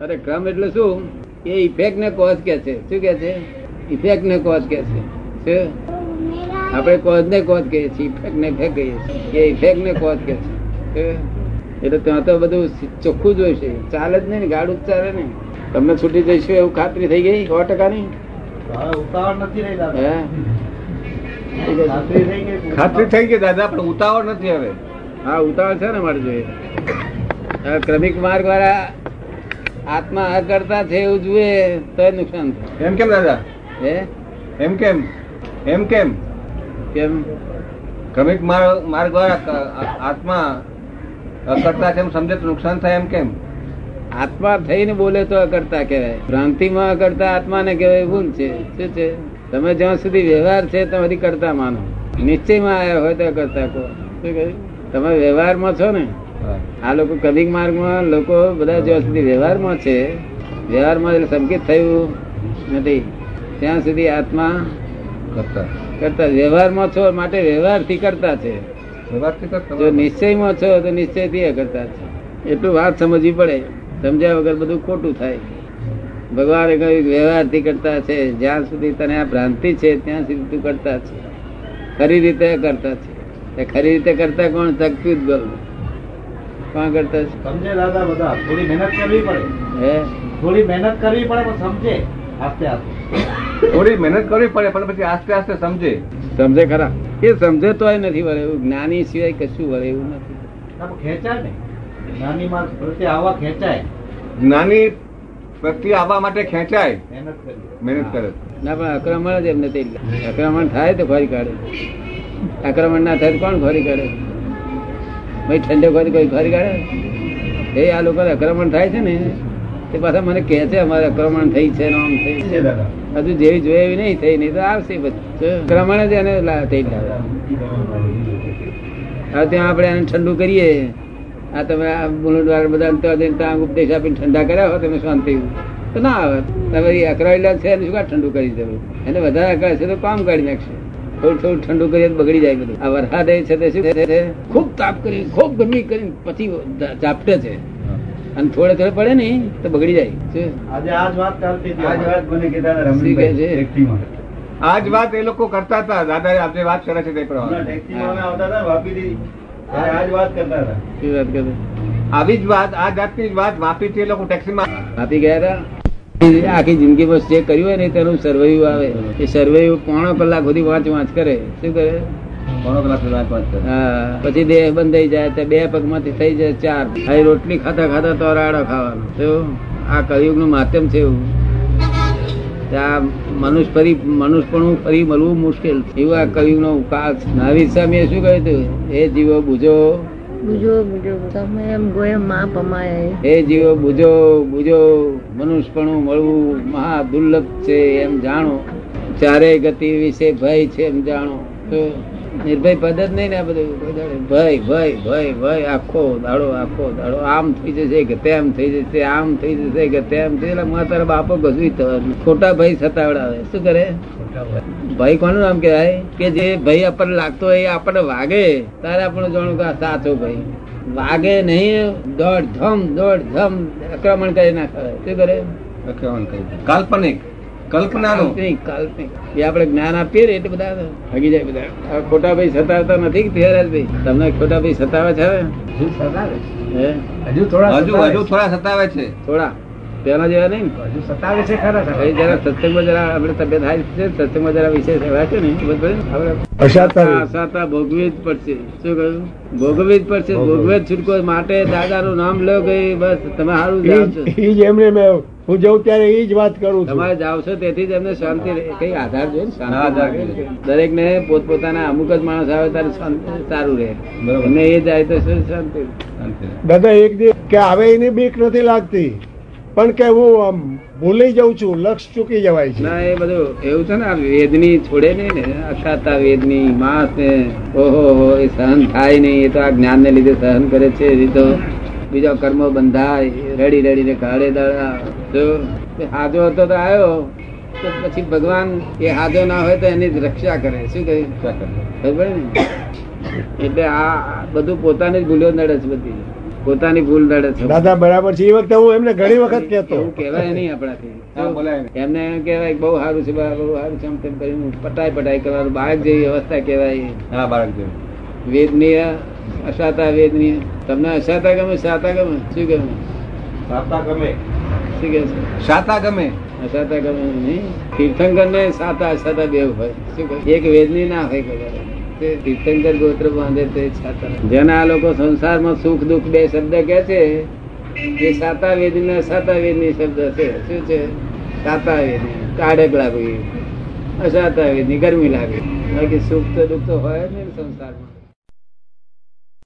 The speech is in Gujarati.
અરે ક્રમ એટલે શું? એ ઇફેક્ટ ને કોઝ કે છે. શું કે છે? ઇફેક્ટ ને કોઝ કે છે. આપણે કોઝ ને કોઝ કહીએ છીએ ઇફેક્ટ ને ઇફેક્ટ કહીએ છીએ. એ ઇફેક્ટ ને કોઝ કે છે? એટલે ત્યાં તો બધું ચોખ્ખું જોઈશે ચાલે જ નહીં ને ગાડું જ ચાલે ને. તમને છૂટી જઈશું એવું ખાતરી થઈ ગઈ? સો ટકાની? ની ઉતાવળ નથી રહી ખાતરી થઈ ગઈ ખાતરી થઈ ગઈ દાદા પણ ઉતાવળ નથી હવે. હા ઉતાવળ છે ને મારે જોઈએ ક્રમિક માર્ગ વાળા આત્મા અકર્તા છે એવું જુએ તો નુકસાન થાય. એમ કેમ દાદા? હે? એમ કેમ? એમ કેમ? કેમ? ક્રમિક માર્ગ દ્વારા આત્મા અકર્તા છે એમ સમજે તો નુકસાન થાય એમ કેમ? આત્મા થઈને બોલે તો અકર્તા કહેવાય. ભ્રાંતિમાં અકર્તા આત્માને કહેવાય ભૂલ છે. શું છે? તમે જ્યાં સુધી વ્યવહાર છે ત્યાં સુધી કરતા માનો. નિશ્ચયમાં આવ્યા હોય તો અકર્તા કહો. શું કહ્યું? તમે વ્યવહારમાં છો ને? આ લોકો કવિક માર્ગમાં લોકો બધા જ્યાં સુધી વ્યવહારમાં છે વ્યવહારમાં એટલે સંકેત થયું નથી. ત્યાં સુધી આત્મા કરતા. કરતા. વ્યવહારમાં છો માટે વ્યવહારથી કરતા છે. જો નિશ્ચયમાં છો તો નિશ્ચયથી કરતા છે. એટલું વાત સમજવી પડે. સમજ્યા વગર બધું ખોટું થાય. ભગવાને કહ્યું વ્યવહારથી કરતા છે. જ્યાં સુધી તને આ ભ્રાંતિ છે ત્યાં સુધી તું કરતા છે. ખરી રીતે કરતા છે. ખરી રીતે કરતા કોણ? તકતું જ બોલ કોણ કરતા સમજે દાદા બધા થોડી મહેનત કરવી પડે. હે? થોડી મહેનત કરવી પડે પણ સમજે આસ્તે આસ્તે. થોડી મહેનત કરવી પડે પણ પછી આસ્તે આસ્તે સમજે. સમજે ખરા. એ સમજે તોય નથી વળે એવું. જ્ઞાની સિવાય કશું વળે એવું નથી. ખેંચાય ને. જ્ઞાની પ્રત્યે આવા ખેંચાય. જ્ઞાની પ્રત્યે આવવા માટે ખેંચાય. મહેનત કરે. ના પણ આક્રમણ જ એમને તે આક્રમણ થાય તો ફરી કાઢે. આક્રમણ ના થાય કોણ ફરી કાઢે? ભાઈ ઠંડો ખોરી કોઈ ઘર કાઢે એ આ લોકો આક્રમણ થાય છે ને તે પાછા મને કહે છે અમારે આક્રમણ થઈ છે નામ થઈ છે. હજુ જેવી જોઈએ એવી નહીં થઈ નહીં તો આવશે આક્રમણ જ એને થઈ લાવે હવે ત્યાં આપણે એને ઠંડુ કરીએ. આ તમે આ બુલેટ બધા ત્યાં ઉપદેશ આપીને ઠંડા કર્યા હોય તમે શાંતિ તો ના આવે. તમે અકરાયેલા છે એને શું ઠંડુ કરી દેવું? એને વધારે અકળાય છે તો કામ કાઢી નાખશે. થોડું થોડું ઠંડુ કરીએ બગડી જાય બધું. આ વરસાદ છે તે શું છે? ખૂબ તાપ કરી ખૂબ ગરમી કરી પછી ચાપટે છે. અને થોડે થોડે પડે ને તો બગડી જાય? આજે આ જ વાત ચાલતી આજ વાત મને કીધા હતા શું છે? રમણીકભાઈ ટેક્સીમાં. આ જ વાત એ લોકો કરતા હતા. દાદા આપણે વાત કરે છે તે પ્રમાણે. આવી જ વાત આ જાતની વાત વાત વાપીથી એ લોકો ટેક્સીમાં આપી ગયા હતા? આખી જિંદગી બસ જે કર્યું હોય ને તેનું સર્વૈયું આવે. એ સર્વૈયું પોણો કલાક સુધી વાંચ વાંચ કરે. શું કરે? ઘણો કલાક વાત વાત કરે. હા પછી દેહ બંધ થઈ જાય તો બે પગમાંથી થઈ જાય ચાર. હવે રોટલી ખાતા ખાતા તો રાડો ખાવાનો. તો આ કળિયુગનું માધ્યમ છે એવું. આ મનુષ્ય ફરી મનુષ્યપણું ફરી મળવું મુશ્કેલ. એવું આ કળિયુગ નો કાળ નાવી સ્વામીએ શું કહ્યું હતું એ જીવો બુજો એ જીવો, બુજો બુજો, મનુષ્યપણું મળવું મહા દુર્લભ છે, એમ જાણો. ચારે ગતિ વિશે ભય છે, એમ જાણો. નિર્ભય પદ જ નહીં ને આ બધું. ભય ભય ભય ભય આખો દાડો આખો દાડો આમ થઈ જશે કે તેમ થઈ જશે આમ થઈ જશે કે તેમ થઈ એટલે મારા તારા બાપો ગજવી થવાનું ખોટા ભય સતાવડાવે શું કરે? ભાઈ કોનું નામ કહેવાય? કે જે ભાઈ આપણને લાગતો હોય એ આપણને વાગે. તારે આપણે જાણું કે સાચો ભાઈ વાગે નહીં દોડ ધમ દોડ ધમ આક્રમણ કરી નાખે. શું કરે? આક્રમણ કરી કાલ્પનિક. કલ્પનાનું. કાલ્પનિક એ આપણે જ્ઞાન આપીએ ને એટલે બધા ભાગી જાય બધા. આ ખોટા ભાઈ સતાવતા નથી કે ભાઈ તમને ખોટા ભાઈ સતાવે છે હવે? હજુ સતાવે છે. થોડા હજુ હજુ છે. થોડા સતાવે છે. થોડા. પેલા જેવા નહીં હજુ સતાવે છે ખરા ખરા. જરા સત્સંગમાં જરા આપણે તબિયત હારી છે સત્સંગમાં જરા વિશેષ એવા છે ને આપણે. ભોગવી જ પડશે. શું કહ્યું? ભોગવી જ પડશે. ભોગવે. છૂટકો. માટે દાદાનું નામ લો ગઈ બસ તમે સારું જાવ છો. મેં હું જઉં ત્યારે એ જ વાત કરું તમારે જાવ છો તેથી જ એમને શાંતિ. કઈ આધાર જોઈએ ને. દરેક ને પોતપોતાના અમુક જ માણસ આવે ત્યારે શાંતિ- સારું રહે બરોબર. અને એ જાય તો શું શાંતિ શાંતિ. દાદા એક દિવસ કે આવે એની બીક નથી લાગતી પણ કે હું આમ ભૂલી જાઉં છું લક્ષ ચૂકી જવાય છે ના એ બધું એવું છે ને આ વેદની છોડે નહીં ને અશાતા વેદની માસ ને ઓહો હો એ સહન થાય નહીં એ તો આ જ્ઞાન ને લીધે સહન કરે છે એ તો બીજા કર્મો બંધાય રડી રડીને કાળે દાડા તો હાજો હતો તો આવ્યો તો પછી ભગવાન એ હાજો ના હોય તો એની જ રક્ષા કરે. શું કહ્યું ખબર ને? એટલે આ બધું પોતાની જ ભૂલ્યો નડે છે બધી. પોતાની ભૂલ નડે છે. દાદા બરાબર છે. એ વખતે હું એમને ઘણી વખત કહેતો. એવું કહેવાય નહીં આપણાથી. એમને એમ કહેવાય બહુ સારું છે બહુ સારું છે આમ તેમ કરીને પટાઈ પટાઈ કરવાનું. બાળક જેવી અવસ્થા કહેવાય. હા બાળક જેવી. વેદનીય અસાતા વેદનીય. તમને અસાતા ગમે સાતા ગમે? શું ગમે? સાતા ગમે. શું કે છે સાતા ગમે? અસાતા ગમે નહીં. તીર્થંકર ને સાતા અસાતા બે હોય. એક વેદની ના હોય કદાચ. તીર્થંકર ગોત્ર બાંધે તે સાતા. જેના આ લોકો સંસારમાં સુખ દુઃખ બે શબ્દ કે છે એ સાતા વેદની ને અસાતા વેદની શબ્દ છે. શું છે? સાતા વેદની કાઢક લાગવી. અસાતા વેદની ગરમી લાગે બાકી સુખ તો દુઃખ તો હોય જ નહીં ને સંસારમાં.